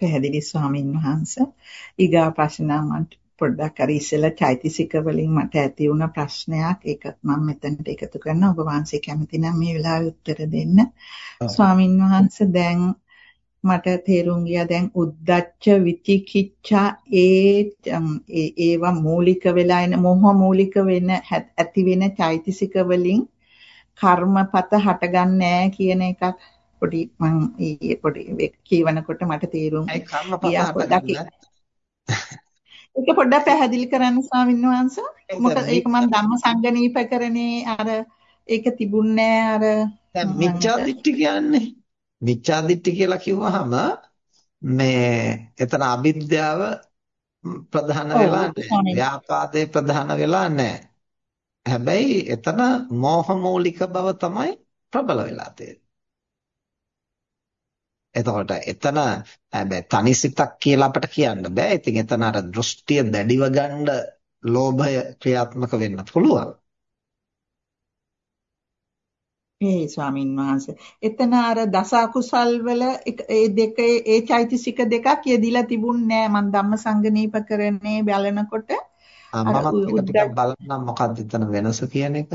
පැහැදිලි ස්වාමින් වහන්සේ. ඊගා ප්‍රශ්න මම පොඩ්ඩක් අර ඉස්සෙල්ලා චෛතසික වලින් මට ඇති වුණ ප්‍රශ්නයක් ඒක මම මෙතනට එකතු කරනවා ඔබ වහන්සේ කැමති නම් මේ වෙලාවේ උත්තර දෙන්න. ස්වාමින් වහන්සේ දැන් මට තේරුම් ගියා දැන් උද්දච්ච විචිකිච්ඡා ඒ ඒවා මූලික වෙලා එන මොහ මූලික වෙන ඇති වෙන චෛතසික වලින් කර්මපත හටගන්නේ කියන එකක් පොඩි මම ඊයේ පොඩි කියවනකොට මට තේරුම් ගියා පොඩ්ඩක් ඒක පොඩ්ඩක් පැහැදිලි කරන්න ස්වාමීන් වහන්සේ. මොකද ඒක මම ධම්ම සංගණීපකරණේ අර ඒක තිබුණේ අර දැන් මිච්ඡා දිට්ඨි කියන්නේ මිච්ඡා දිට්ඨි කියලා කිව්වහම මේ එතන අවිද්‍යාව ප්‍රධාන වෙලා නැහැ. ව්‍යාපාදේ ප්‍රධාන වෙලා නැහැ. හැබැයි එතන මෝහ මූලික බව තමයි ප්‍රබල වෙලා තියෙන්නේ. එතකොට එතන හැබැයි තනිසිතක් කියලා අපිට කියන්න බෑ. ඉතින් එතන අර දෘෂ්ටිය දැඩිව ගන්න ලෝභය ක්‍රියාත්මක වෙන්න පුළුවන්. ඒ ස්වාමින් වහන්සේ. එතන අර දස අකුසල් වල ඒ දෙක ඒ චෛතසික දෙකක් යෙදිලා තිබුණේ නෑ මම ධම්මසංගණීපකරණේ බලනකොට මමත් ඒක ටිකක් බලන්නම් මොකක්ද එතන වෙනස කියන එක.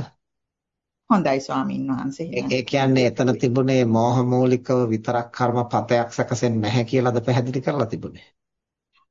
හොඳයි ස්වාමින් වහන්සේ. ඒ කියන්නේ එතන තිබුණේ මෝහ මූලිකව විතරක් කර්මපතයක් සැකසෙන්නේ නැහැ කියලාද පැහැදිලි කරලා තිබුණේ.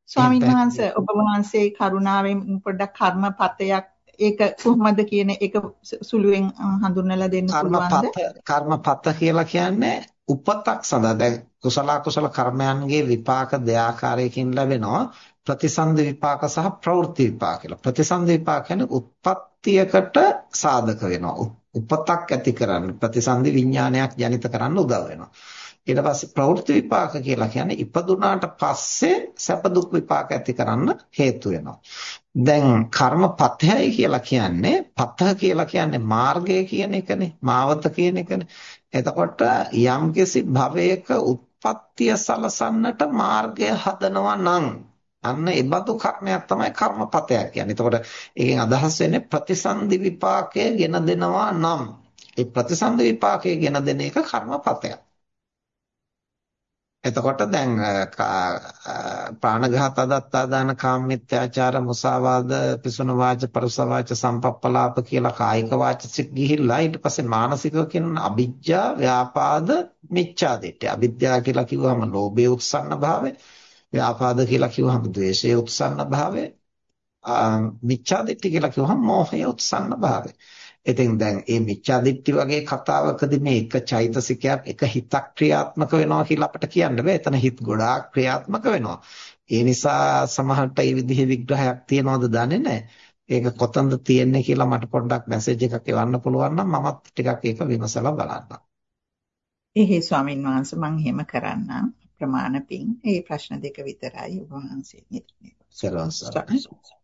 ස්වාමින් වහන්සේ ඔබ වහන්සේ කරුණාවෙන් පොඩ්ඩක් කර්මපතයක් ඒක කොහොමද කියන එක සුළුවෙන් හඳුන්වලා දෙන්න පුළුවන්ද? කර්මපත කියලා කියන්නේ උපතක් සඳහා දැන් කුසල කුසල කර්මයන්ගේ විපාක දෙආකාරයකින් ලැබෙනවා ප්‍රතිසන්දි විපාක සහ ප්‍රවෘත්ති විපාක කියලා. ප්‍රතිසන්දි විපාක කියන්නේ උත්පත්තියකට සාධක වෙනවා. උපතක් ඇති කරන්න ප්‍රතිසන්දි විඥානයක් ජනිත කරන්න උදව් වෙනවා. ඊට පස්සේ ප්‍රවෘත්ති විපාක කියලා කියන්නේ ඉපදුනාට පස්සේ සැප දුක් විපාක ඇති කරන්න හේතු වෙනවා. දැන් කර්මපතයයි කියලා කියන්නේ පතහ කියලා කියන්නේ මාර්ගය කියන එකනේ මාවත කියන එකනේ. එතකොට යම්කිසි භවයක උත්පත්තිය සලසන්නට මාර්ගය හදනවා නම් අන්න ඒ බඳු කර්මයක් තමයි කර්මපතයක් කියන්නේ. එතකොට ඒකෙන් අදහස් වෙන්නේ ප්‍රතිසන්දි විපාකය ගෙන දෙනවා නම් ඒ ප්‍රතිසන්දි විපාකය ගෙන දෙන එක කර්මපතයක්. එතකොට දැන් ප්‍රාණඝාත අදත්තා දාන කාමමිත්‍යාචාර මුසාවාද පිසුන වාච පරුස වාච සම්පප්පලාප කියලා කායික වාචසික ගිහිල්ලා ඊට පස්සේ මානසිකව කියන අවිජ්ජා ව්‍යාපාද මිච්ඡා දිට්ඨිය. අවිද්‍යාව කියලා කිව්වම ලෝභය උත්සන්න භාවය ව්‍යාපාද කියලා කිව්වහම ද්වේෂයේ උත්සන්න භාවය මිච්ඡා දිට්ඨි කියලා කිව්වහම මෝහයේ උත්සන්න භාවය. ඉතින් දැන් මේ මිච්ඡා දිට්ඨි වගේ කතාවකදී මේ එක චෛතසිකයක් එක හිතක් ක්‍රියාත්මක වෙනවා කියලා අපිට කියන්න බෑ. එතන හිත ගොඩාක් ක්‍රියාත්මක වෙනවා. ඒ නිසා සමහරට මේ විදිහේ විග්‍රහයක් තියනවද දන්නේ නැහැ. ඒක කොතනද තියෙන්නේ කියලා මට පොඩ්ඩක් මැසේජ් එකක් එවන්න පුළුවන් නම් මමත් ටිකක් ඒක විමසලා බලන්නම්. එහේ ස්වාමින් වහන්සේ මම එහෙම කරන්නම්. ප්‍රමාණ පිං. ඒ ප්‍රශ්න දෙක විතරයි ඔබ වහන්සේ නිතරම. සරලව